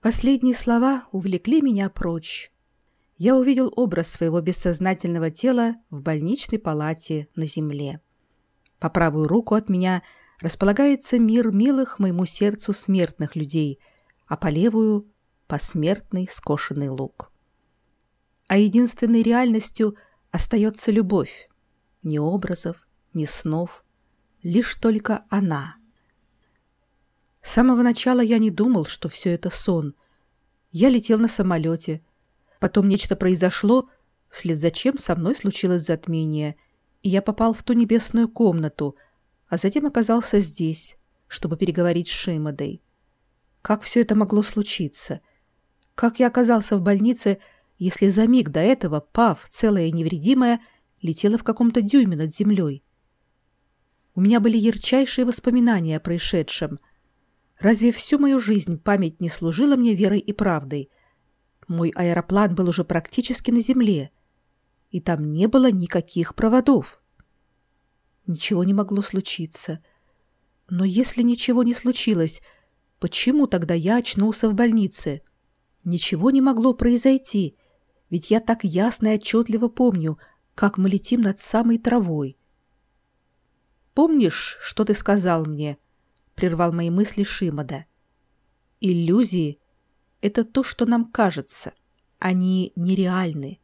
Последние слова увлекли меня прочь. Я увидел образ своего бессознательного тела в больничной палате на земле. По правую руку от меня располагается мир милых моему сердцу смертных людей, а по левую — посмертный скошенный лук. А единственной реальностью остается любовь. Ни образов, ни снов, лишь только она. С самого начала я не думал, что все это сон. Я летел на самолете. Потом нечто произошло, вслед за чем со мной случилось затмение, и я попал в ту небесную комнату, а затем оказался здесь, чтобы переговорить с Шимадой. Как все это могло случиться? Как я оказался в больнице, если за миг до этого, пав, целая и невредимая, летела в каком-то дюйме над землей? У меня были ярчайшие воспоминания о происшедшем. Разве всю мою жизнь память не служила мне верой и правдой? Мой аэроплан был уже практически на земле, и там не было никаких проводов. Ничего не могло случиться. Но если ничего не случилось, почему тогда я очнулся в больнице? Ничего не могло произойти, ведь я так ясно и отчетливо помню, как мы летим над самой травой. «Помнишь, что ты сказал мне?» — прервал мои мысли Шимода. «Иллюзии — это то, что нам кажется. Они нереальны.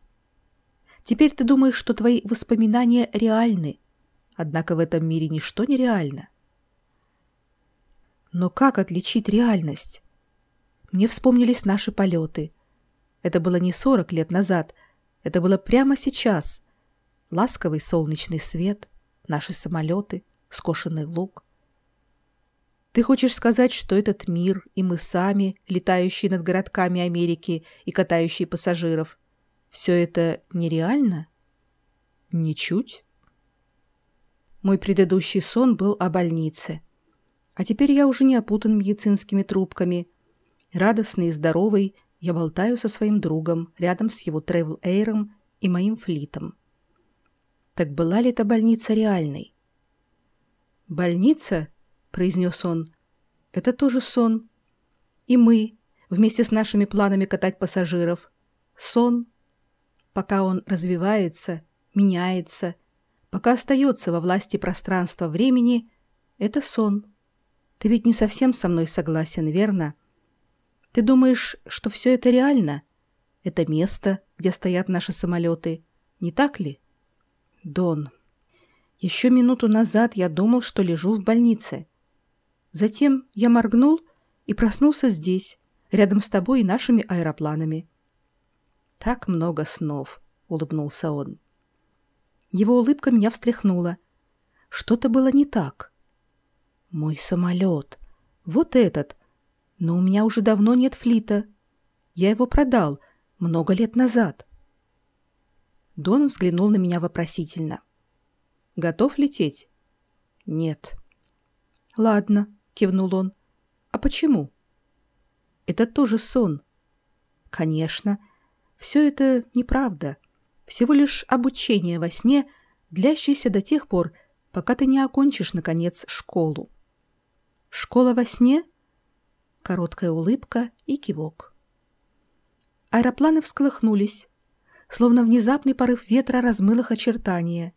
Теперь ты думаешь, что твои воспоминания реальны, однако в этом мире ничто нереально. Но как отличить реальность? Мне вспомнились наши полеты. Это было не сорок лет назад, это было прямо сейчас. Ласковый солнечный свет — наши самолеты, скошенный лук. Ты хочешь сказать, что этот мир и мы сами, летающие над городками Америки и катающие пассажиров, все это нереально? Ничуть. Мой предыдущий сон был о больнице. А теперь я уже не опутан медицинскими трубками. Радостный и здоровый я болтаю со своим другом рядом с его тревел-эйром и моим флитом. Так была ли эта больница реальной? «Больница?» — произнес он. «Это тоже сон. И мы, вместе с нашими планами катать пассажиров. Сон. Пока он развивается, меняется, пока остается во власти пространства времени, это сон. Ты ведь не совсем со мной согласен, верно? Ты думаешь, что все это реально? Это место, где стоят наши самолеты, не так ли?» Дон. Еще минуту назад я думал, что лежу в больнице. Затем я моргнул и проснулся здесь, рядом с тобой и нашими аэропланами. Так много снов, улыбнулся он. Его улыбка меня встряхнула. Что-то было не так. Мой самолет. Вот этот. Но у меня уже давно нет флита. Я его продал много лет назад. Дон взглянул на меня вопросительно. «Готов лететь?» «Нет». «Ладно», — кивнул он. «А почему?» «Это тоже сон». «Конечно. Все это неправда. Всего лишь обучение во сне, длящееся до тех пор, пока ты не окончишь, наконец, школу». «Школа во сне?» Короткая улыбка и кивок. Аэропланы всколыхнулись, словно внезапный порыв ветра размыл их очертания.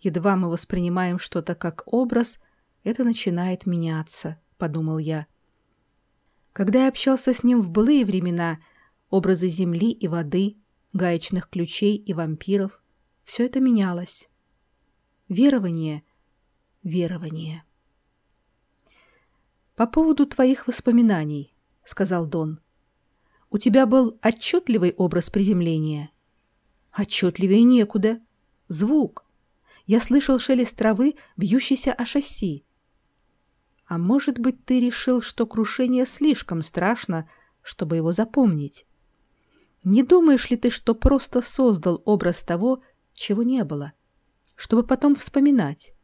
Едва мы воспринимаем что-то как образ, это начинает меняться, подумал я. Когда я общался с ним в былые времена, образы земли и воды, гаечных ключей и вампиров, все это менялось. Верование, верование. «По поводу твоих воспоминаний», — сказал Дон, — у тебя был отчетливый образ приземления? Отчетливее некуда. Звук. Я слышал шелест травы, бьющийся о шасси. А может быть, ты решил, что крушение слишком страшно, чтобы его запомнить? Не думаешь ли ты, что просто создал образ того, чего не было, чтобы потом вспоминать?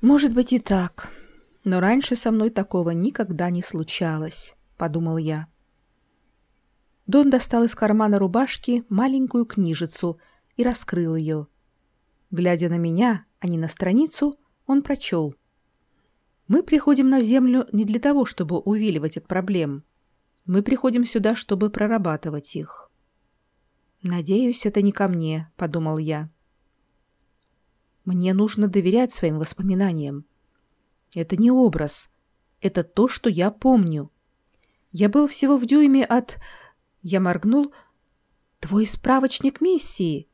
Может быть и так, но раньше со мной такого никогда не случалось, подумал я. Дон достал из кармана рубашки маленькую книжицу и раскрыл ее. Глядя на меня, а не на страницу, он прочел. «Мы приходим на Землю не для того, чтобы увиливать от проблем. Мы приходим сюда, чтобы прорабатывать их. Надеюсь, это не ко мне, подумал я. Мне нужно доверять своим воспоминаниям. Это не образ. Это то, что я помню. Я был всего в дюйме от... Я моргнул. Твой справочник миссии.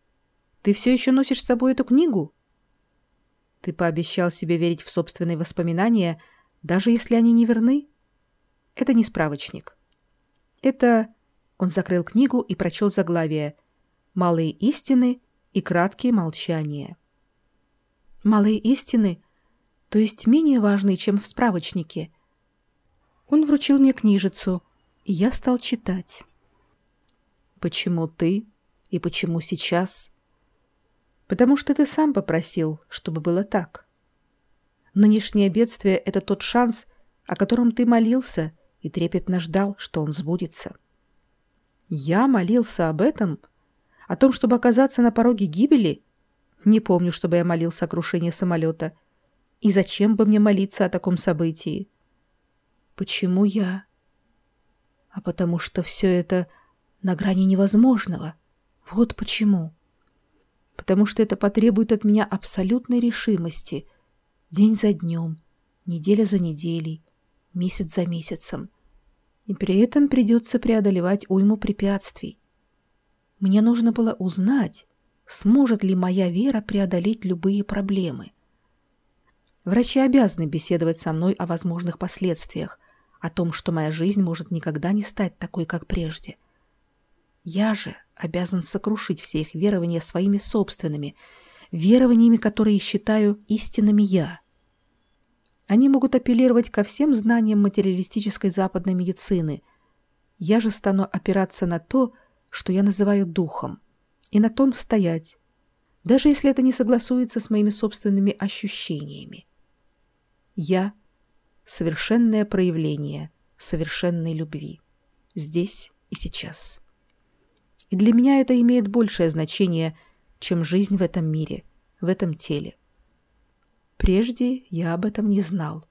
Ты все еще носишь с собой эту книгу? Ты пообещал себе верить в собственные воспоминания, даже если они не верны? Это не справочник. Это... Он закрыл книгу и прочел заглавие «Малые истины и краткие молчания». «Малые истины? То есть менее важные, чем в справочнике?» Он вручил мне книжицу, и я стал читать. «Почему ты? И почему сейчас?» «Потому что ты сам попросил, чтобы было так. Нынешнее бедствие — это тот шанс, о котором ты молился и трепетно ждал, что он сбудется». «Я молился об этом? О том, чтобы оказаться на пороге гибели?» Не помню, чтобы я молился о крушении самолета. И зачем бы мне молиться о таком событии?» Почему я? А потому что все это на грани невозможного. Вот почему. Потому что это потребует от меня абсолютной решимости. День за днем, неделя за неделей, месяц за месяцем. И при этом придется преодолевать уйму препятствий. Мне нужно было узнать, сможет ли моя вера преодолеть любые проблемы. Врачи обязаны беседовать со мной о возможных последствиях, о том, что моя жизнь может никогда не стать такой, как прежде. Я же обязан сокрушить все их верования своими собственными, верованиями, которые считаю истинными я. Они могут апеллировать ко всем знаниям материалистической западной медицины. Я же стану опираться на то, что я называю духом, и на том стоять, даже если это не согласуется с моими собственными ощущениями. Я — совершенное проявление совершенной любви. Здесь и сейчас. Для меня это имеет большее значение, чем жизнь в этом мире, в этом теле. Прежде я об этом не знал.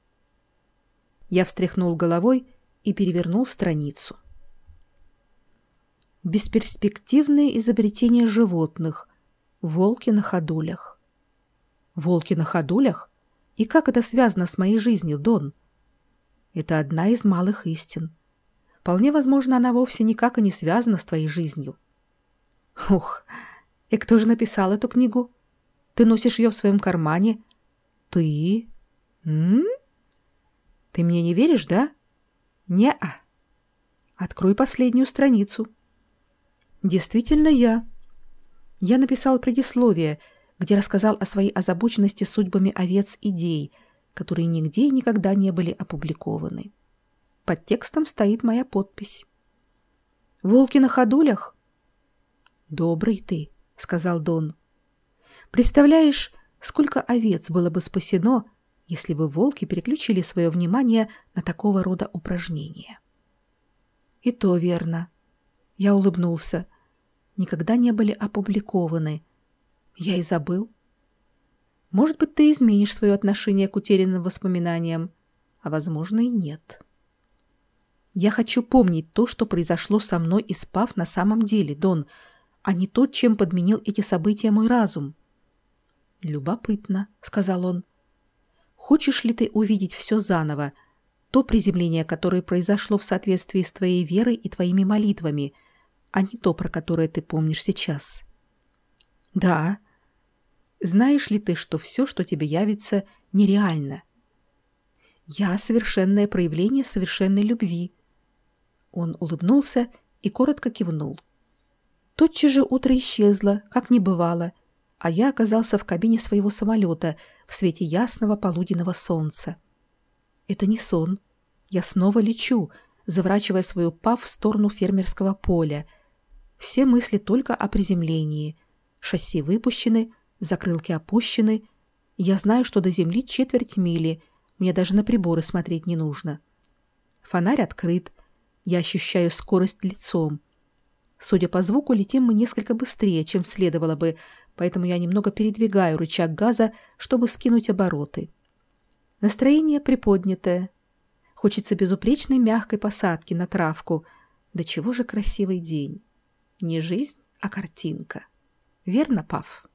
Я встряхнул головой и перевернул страницу. Бесперспективные изобретения животных. Волки на ходулях. Волки на ходулях? И как это связано с моей жизнью, Дон? — это одна из малых истин. Вполне возможно, она вовсе никак и не связана с твоей жизнью. Ух, и кто же написал эту книгу? Ты носишь ее в своем кармане. Ты? М? Ты мне не веришь, да? Не-а. Открой последнюю страницу. Действительно я. Я написал предисловие, где рассказал о своей озабоченности судьбами овец идей — которые нигде и никогда не были опубликованы. Под текстом стоит моя подпись. «Волки на ходулях?» «Добрый ты», — сказал Дон. «Представляешь, сколько овец было бы спасено, если бы волки переключили свое внимание на такого рода упражнения?» «И то верно». Я улыбнулся. «Никогда не были опубликованы. Я и забыл. Может быть, ты изменишь свое отношение к утерянным воспоминаниям, а, возможно, и нет. Я хочу помнить то, что произошло со мной и спав на самом деле, Дон, а не то, чем подменил эти события мой разум. «Любопытно», — сказал он. «Хочешь ли ты увидеть все заново, то приземление, которое произошло в соответствии с твоей верой и твоими молитвами, а не то, про которое ты помнишь сейчас?» «Да», знаешь ли ты, что все, что тебе явится, нереально? Я — совершенное проявление совершенной любви. Он улыбнулся и коротко кивнул. Тотчас же утро исчезло, как не бывало, а я оказался в кабине своего самолета в свете ясного полуденного солнца. Это не сон. Я снова лечу, заворачивая свою пав в сторону фермерского поля. Все мысли только о приземлении. Шасси выпущены — Закрылки опущены. Я знаю, что до земли четверть мили. Мне даже на приборы смотреть не нужно. Фонарь открыт. Я ощущаю скорость лицом. Судя по звуку, летим мы несколько быстрее, чем следовало бы, поэтому я немного передвигаю рычаг газа, чтобы скинуть обороты. Настроение приподнятое. Хочется безупречной мягкой посадки на травку. Да чего же красивый день. Не жизнь, а картинка. Верно, Пав?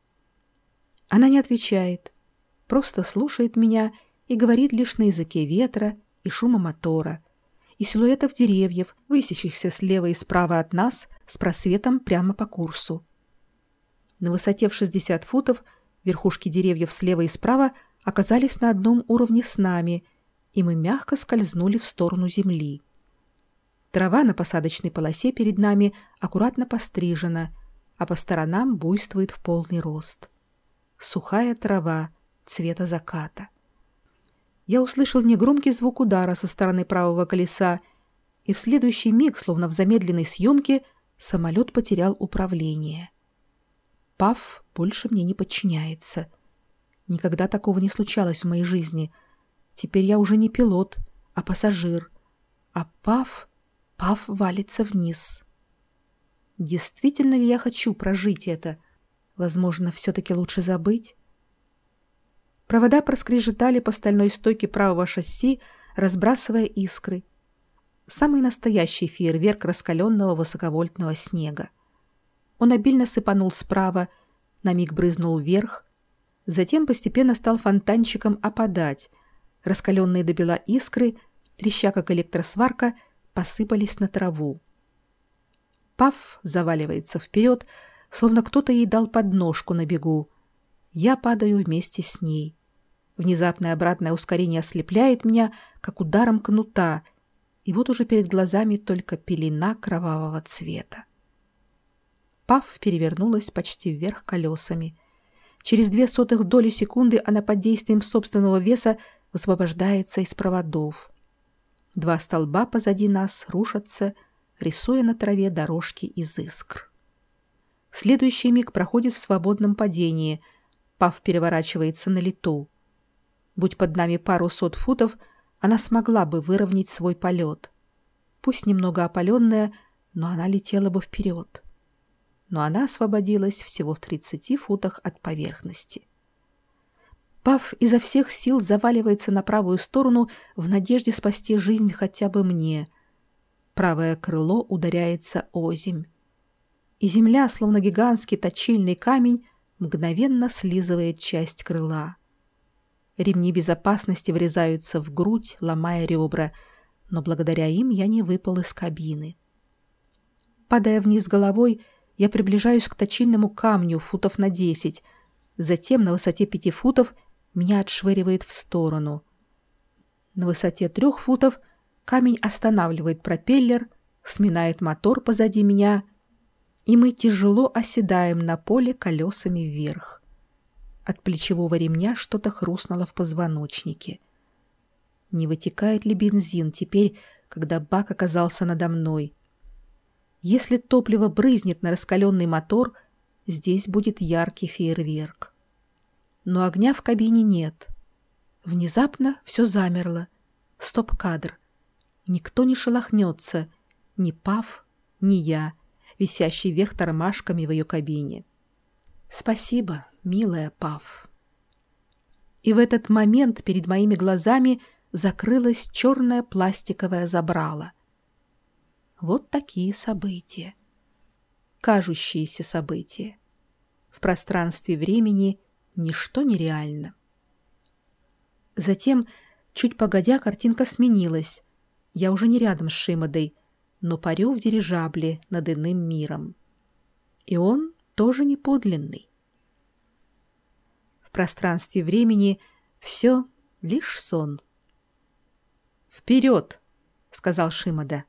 Она не отвечает, просто слушает меня и говорит лишь на языке ветра и шума мотора, и силуэтов деревьев, высящихся слева и справа от нас с просветом прямо по курсу. На высоте в 60 футов верхушки деревьев слева и справа оказались на одном уровне с нами, и мы мягко скользнули в сторону земли. Трава на посадочной полосе перед нами аккуратно пострижена, а по сторонам буйствует в полный рост. Сухая трава цвета заката. Я услышал негромкий звук удара со стороны правого колеса, и в следующий миг, словно в замедленной съемке, самолет потерял управление. Пав больше мне не подчиняется. Никогда такого не случалось в моей жизни. Теперь я уже не пилот, а пассажир. А Пав Пав валится вниз. Действительно ли я хочу прожить это? Возможно, все-таки лучше забыть? Провода проскрежетали по стальной стойке правого шасси, разбрасывая искры. Самый настоящий фейерверк раскаленного высоковольтного снега. Он обильно сыпанул справа, на миг брызнул вверх, затем постепенно стал фонтанчиком опадать. Раскаленные до бела искры, треща как электросварка, — посыпались на траву. Паф заваливается вперед, словно кто-то ей дал подножку на бегу. Я падаю вместе с ней. Внезапное обратное ускорение ослепляет меня, как ударом кнута, и вот уже перед глазами только пелена кровавого цвета. Паф перевернулась почти вверх колесами. Через две сотых доли секунды она под действием собственного веса высвобождается из проводов. Два столба позади нас рушатся, рисуя на траве дорожки из искр. Следующий миг проходит в свободном падении. Пав переворачивается на лету. Будь под нами пару сот футов, она смогла бы выровнять свой полет. Пусть немного опаленная, но она летела бы вперед. Но она освободилась всего в 30 футах от поверхности. Пав изо всех сил заваливается на правую сторону в надежде спасти жизнь хотя бы мне. Правое крыло ударяется о земь. И земля, словно гигантский точильный камень, мгновенно слизывает часть крыла. Ремни безопасности врезаются в грудь, ломая ребра, но благодаря им я не выпал из кабины. Падая вниз головой, я приближаюсь к точильному камню футов на десять, затем на высоте пяти футов — меня отшвыривает в сторону. На высоте трех футов камень останавливает пропеллер, сминает мотор позади меня, и мы тяжело оседаем на поле колесами вверх. От плечевого ремня что-то хрустнуло в позвоночнике. Не вытекает ли бензин теперь, когда бак оказался надо мной? Если топливо брызнет на раскаленный мотор, здесь будет яркий фейерверк но огня в кабине нет. Внезапно все замерло. Стоп-кадр. Никто не шелохнется. Ни Пав, ни я, висящий вверх тормашками в ее кабине. Спасибо, милая Пав. И в этот момент перед моими глазами закрылась черная пластиковая забрала. Вот такие события. Кажущиеся события. В пространстве времени — ничто нереально. Затем, чуть погодя, картинка сменилась. Я уже не рядом с Шимадой, но парю в дирижабле над иным миром. И он тоже не подлинный. В пространстве времени все лишь сон. «Вперед!» — сказал Шимада.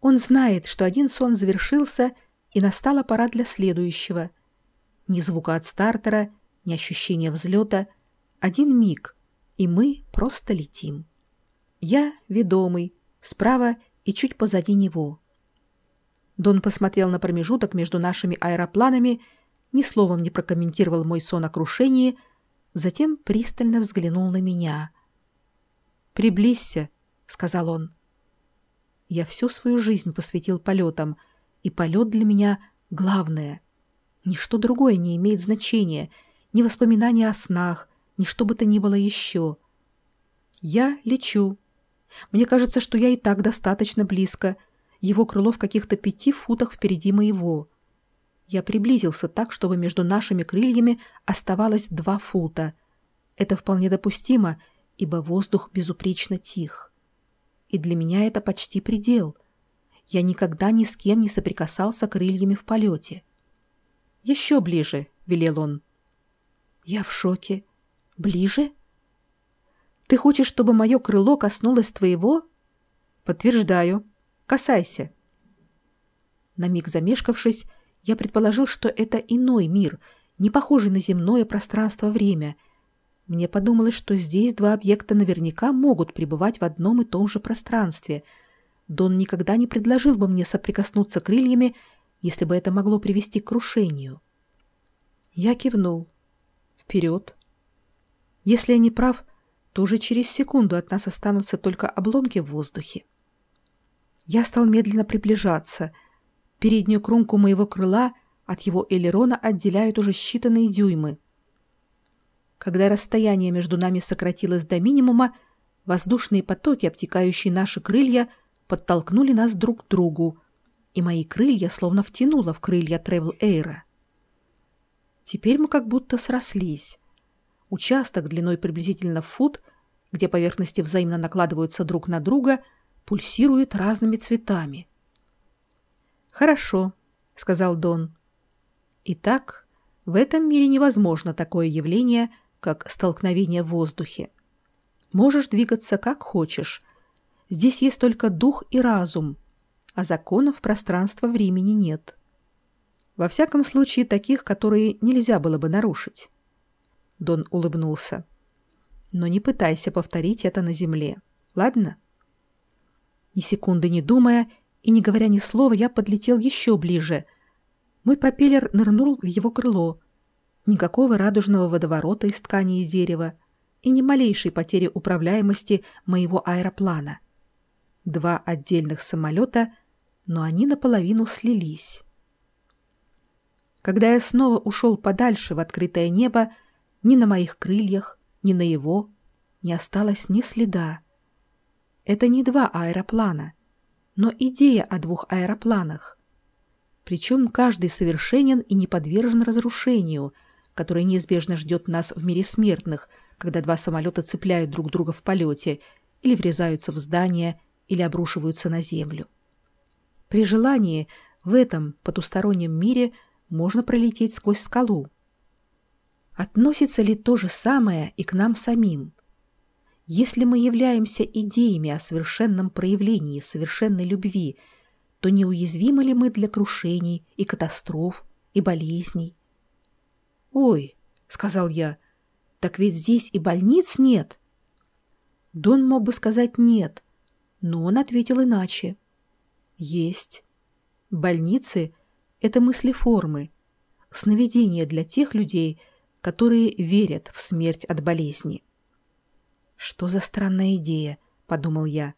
Он знает, что один сон завершился, и настала пора для следующего — ни звука от стартера, ни ощущения взлета. Один миг, и мы просто летим. Я ведомый, справа и чуть позади него. Дон посмотрел на промежуток между нашими аэропланами, ни словом не прокомментировал мой сон о крушении, затем пристально взглянул на меня. «Приблизься», — сказал он. Я всю свою жизнь посвятил полетам, и полет для меня — главное. Ничто другое не имеет значения, ни воспоминания о снах, ни что бы то ни было еще. Я лечу, Мне кажется, что я и так достаточно близко. Его крыло в каких-то пяти футах впереди моего. Я приблизился так, чтобы между нашими крыльями оставалось два фута. Это вполне допустимо, ибо воздух безупречно тих. И для меня это почти предел. Я никогда ни с кем не соприкасался крыльями в полете. «Еще ближе», — велел он. Я в шоке. «Ближе?» «Ты хочешь, чтобы мое крыло коснулось твоего?» «Подтверждаю. Касайся». На миг замешкавшись, я предположил, что это иной мир, не похожий на земное пространство-время. Мне подумалось, что здесь два объекта наверняка могут пребывать в одном и том же пространстве. Дон никогда не предложил бы мне соприкоснуться крыльями, если бы это могло привести к крушению. Я кивнул. Вперед. Если я не прав, то уже через секунду от нас останутся только обломки в воздухе. Я стал медленно приближаться — Переднюю кромку моего крыла от его элерона отделяют уже считанные дюймы. Когда расстояние между нами сократилось до минимума, воздушные потоки, обтекающие наши крылья, подтолкнули нас друг к другу, и мои крылья словно втянуло в крылья Тревел Эйра. Теперь мы как будто срослись. Участок длиной приблизительно в фут, где поверхности взаимно накладываются друг на друга, пульсирует разными цветами — «Хорошо», — сказал Дон. «Итак, в этом мире невозможно такое явление, как столкновение в воздухе. Можешь двигаться как хочешь. Здесь есть только дух и разум, а законов пространства-времени нет. Во всяком случае, таких, которые нельзя было бы нарушить». Дон улыбнулся. «Но не пытайся повторить это на земле, ладно?» Ни секунды не думая, и, не говоря ни слова, я подлетел еще ближе. Мой пропеллер нырнул в его крыло. Никакого радужного водоворота из ткани и дерева и ни малейшей потери управляемости моего аэроплана. Два отдельных самолета, но они наполовину слились. Когда я снова ушел подальше в открытое небо, ни на моих крыльях, ни на его не осталось ни следа. Это не два аэроплана — но идея о двух аэропланах. Причем каждый совершенен и не подвержен разрушению, которое неизбежно ждет нас в мире смертных, когда два самолета цепляют друг друга в полете или врезаются в здание или обрушиваются на землю. При желании в этом потустороннем мире можно пролететь сквозь скалу. Относится ли то же самое и к нам самим? Если мы являемся идеями о совершенном проявлении совершенной любви, то неуязвимы ли мы для крушений и катастроф и болезней? «Ой», — сказал я, — «так ведь здесь и больниц нет». Дон мог бы сказать «нет», но он ответил иначе. «Есть. Больницы — это мыслеформы, сновидения для тех людей, которые верят в смерть от болезни». «Что за странная идея?» — подумал я.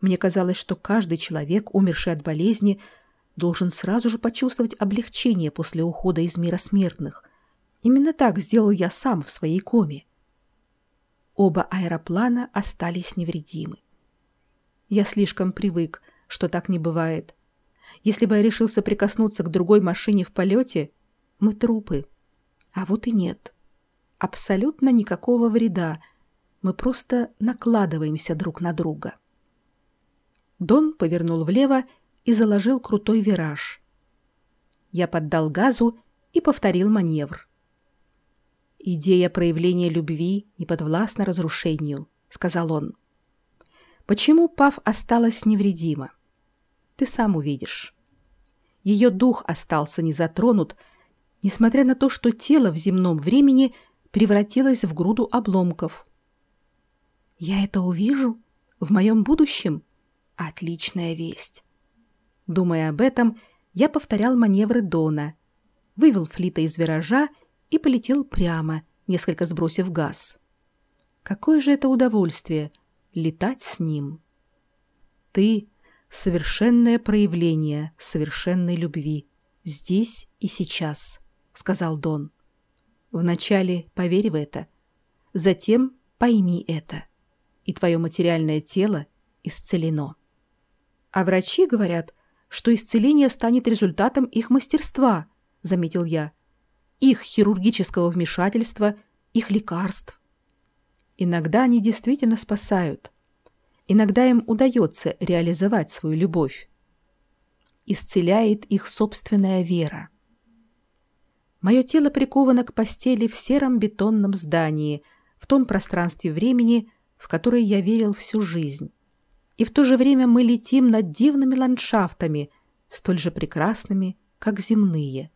Мне казалось, что каждый человек, умерший от болезни, должен сразу же почувствовать облегчение после ухода из мира смертных. Именно так сделал я сам в своей коме. Оба аэроплана остались невредимы. Я слишком привык, что так не бывает. Если бы я решился прикоснуться к другой машине в полете, мы трупы. А вот и нет. Абсолютно никакого вреда — мы просто накладываемся друг на друга. Дон повернул влево и заложил крутой вираж. Я поддал газу и повторил маневр. «Идея проявления любви не подвластна разрушению», — сказал он. «Почему Пав осталась невредима? Ты сам увидишь. Ее дух остался незатронут, несмотря на то, что тело в земном времени превратилось в груду обломков, я это увижу? В моем будущем? Отличная весть. Думая об этом, я повторял маневры Дона, вывел флита из виража и полетел прямо, несколько сбросив газ. Какое же это удовольствие — летать с ним. Ты — совершенное проявление совершенной любви, здесь и сейчас, — сказал Дон. Вначале поверь в это, затем пойми это и твое материальное тело исцелено. А врачи говорят, что исцеление станет результатом их мастерства, заметил я, их хирургического вмешательства, их лекарств. Иногда они действительно спасают. Иногда им удается реализовать свою любовь. Исцеляет их собственная вера. Мое тело приковано к постели в сером бетонном здании, в том пространстве времени, в которое я верил всю жизнь. И в то же время мы летим над дивными ландшафтами, столь же прекрасными, как земные.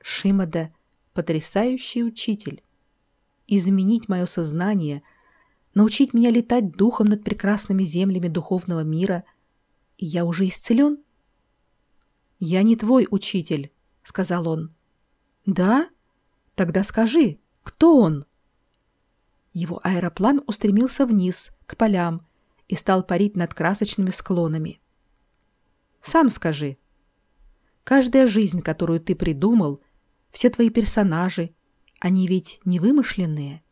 Шимада — потрясающий учитель. Изменить мое сознание, научить меня летать духом над прекрасными землями духовного мира, и я уже исцелен? «Я не твой учитель», — сказал он. «Да? Тогда скажи, кто он?» Его аэроплан устремился вниз, к полям, и стал парить над красочными склонами. «Сам скажи. Каждая жизнь, которую ты придумал, все твои персонажи, они ведь не вымышленные.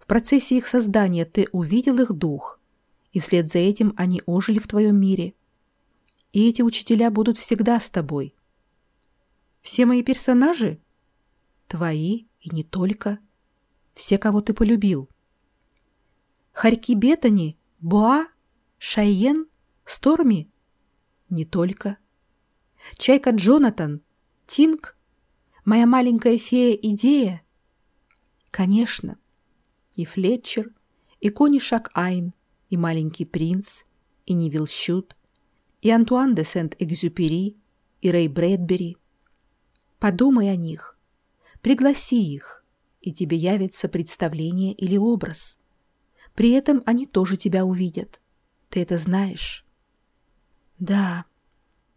В процессе их создания ты увидел их дух, и вслед за этим они ожили в твоем мире. И эти учителя будут всегда с тобой. Все мои персонажи Твои и не только. Все, кого ты полюбил. Харьки Бетани, Буа, Шайен, Сторми? Не только. Чайка Джонатан, Тинг, моя маленькая фея-идея? Конечно. И Флетчер, и Кони Шак-Айн, и Маленький принц, и Невил Щут, и Антуан де Сент-Экзюпери, и Рэй Брэдбери. Подумай о них. Пригласи их, и тебе явится представление или образ. При этом они тоже тебя увидят. Ты это знаешь? Да.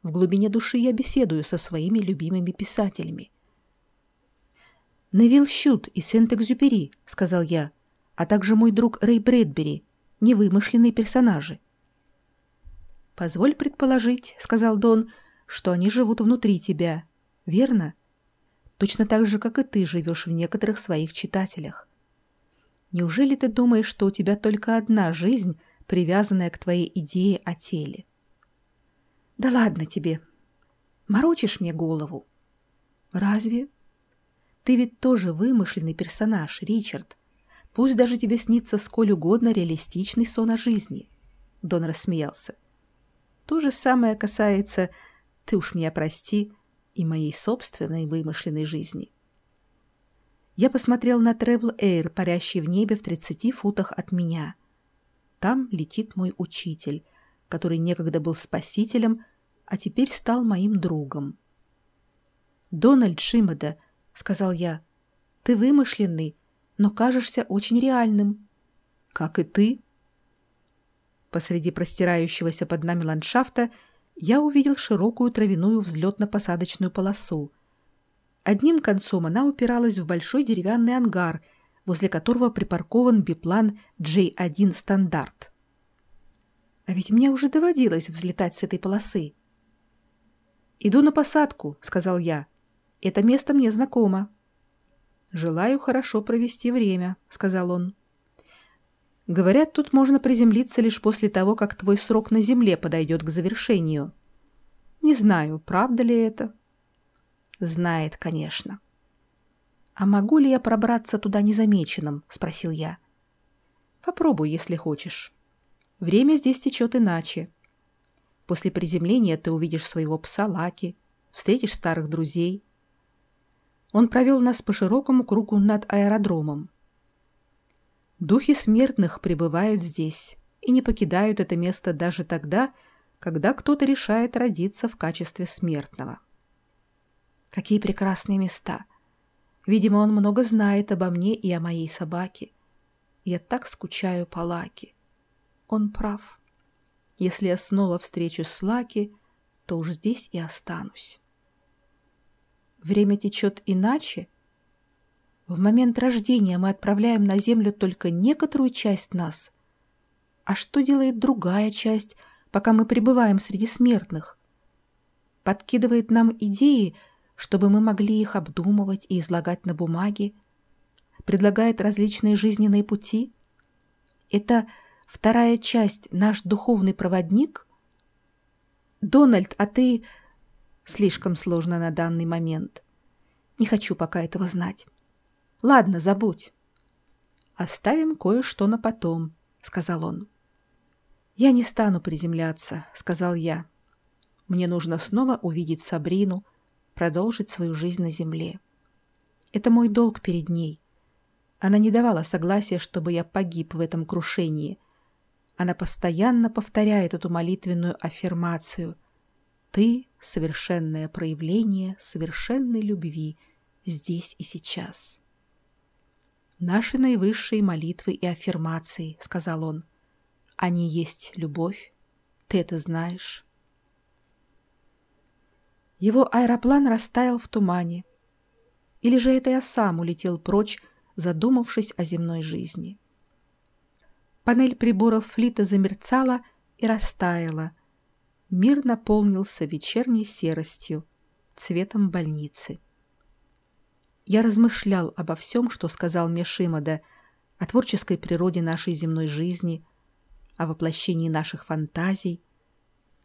В глубине души я беседую со своими любимыми писателями. «Невил Щут и Сент-Экзюпери», — сказал я, а также мой друг Рэй Брэдбери, невымышленные персонажи. «Позволь предположить», — сказал Дон, — «что они живут внутри тебя, верно?» Точно так же, как и ты живешь в некоторых своих читателях. Неужели ты думаешь, что у тебя только одна жизнь, привязанная к твоей идее о теле? Да ладно тебе. Морочишь мне голову. Разве? Ты ведь тоже вымышленный персонаж, Ричард. Пусть даже тебе снится сколь угодно реалистичный сон о жизни. Дон рассмеялся. То же самое касается, ты уж меня прости, и моей собственной вымышленной жизни. Я посмотрел на Travel Air, парящий в небе в 30 футах от меня. Там летит мой учитель, который некогда был спасителем, а теперь стал моим другом. «Дональд Шимода», — сказал я, — «ты вымышленный, но кажешься очень реальным. Как и ты». Посреди простирающегося под нами ландшафта — я увидел широкую травяную взлетно-посадочную полосу. Одним концом она упиралась в большой деревянный ангар, возле которого припаркован биплан J1 «Стандарт». А ведь мне уже доводилось взлетать с этой полосы. «Иду на посадку», — сказал я. «Это место мне знакомо». «Желаю хорошо провести время», — сказал он. Говорят, тут можно приземлиться лишь после того, как твой срок на земле подойдет к завершению. Не знаю, правда ли это. Знает, конечно. А могу ли я пробраться туда незамеченным? Спросил я. Попробуй, если хочешь. Время здесь течет иначе. После приземления ты увидишь своего пса Лаки, встретишь старых друзей. Он провел нас по широкому кругу над аэродромом. Духи смертных пребывают здесь и не покидают это место даже тогда, когда кто-то решает родиться в качестве смертного. Какие прекрасные места! Видимо, он много знает обо мне и о моей собаке. Я так скучаю по Лаке. Он прав. Если я снова встречусь с Лаки, то уж здесь и останусь. Время течет иначе, в момент рождения мы отправляем на Землю только некоторую часть нас. А что делает другая часть, пока мы пребываем среди смертных? Подкидывает нам идеи, чтобы мы могли их обдумывать и излагать на бумаге, предлагает различные жизненные пути. Это вторая часть, наш духовный проводник? Дональд, а ты... Слишком сложно на данный момент. Не хочу пока этого знать. Ладно, забудь. Оставим кое-что на потом, сказал он. Я не стану приземляться, сказал я. Мне нужно снова увидеть Сабрину, продолжить свою жизнь на земле. Это мой долг перед ней. Она не давала согласия, чтобы я погиб в этом крушении. Она постоянно повторяет эту молитвенную аффирмацию. «Ты — совершенное проявление совершенной любви здесь и сейчас». «Наши наивысшие молитвы и аффирмации», — сказал он. «Они есть любовь. Ты это знаешь». Его аэроплан растаял в тумане. Или же это я сам улетел прочь, задумавшись о земной жизни. Панель приборов флита замерцала и растаяла. Мир наполнился вечерней серостью, цветом больницы. Я размышлял обо всем, что сказал мне Шимада, о творческой природе нашей земной жизни, о воплощении наших фантазий,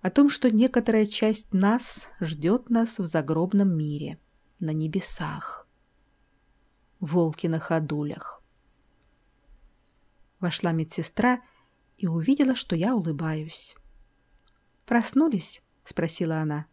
о том, что некоторая часть нас ждет нас в загробном мире, на небесах. Волки на ходулях. Вошла медсестра и увидела, что я улыбаюсь. «Проснулись?» — спросила она.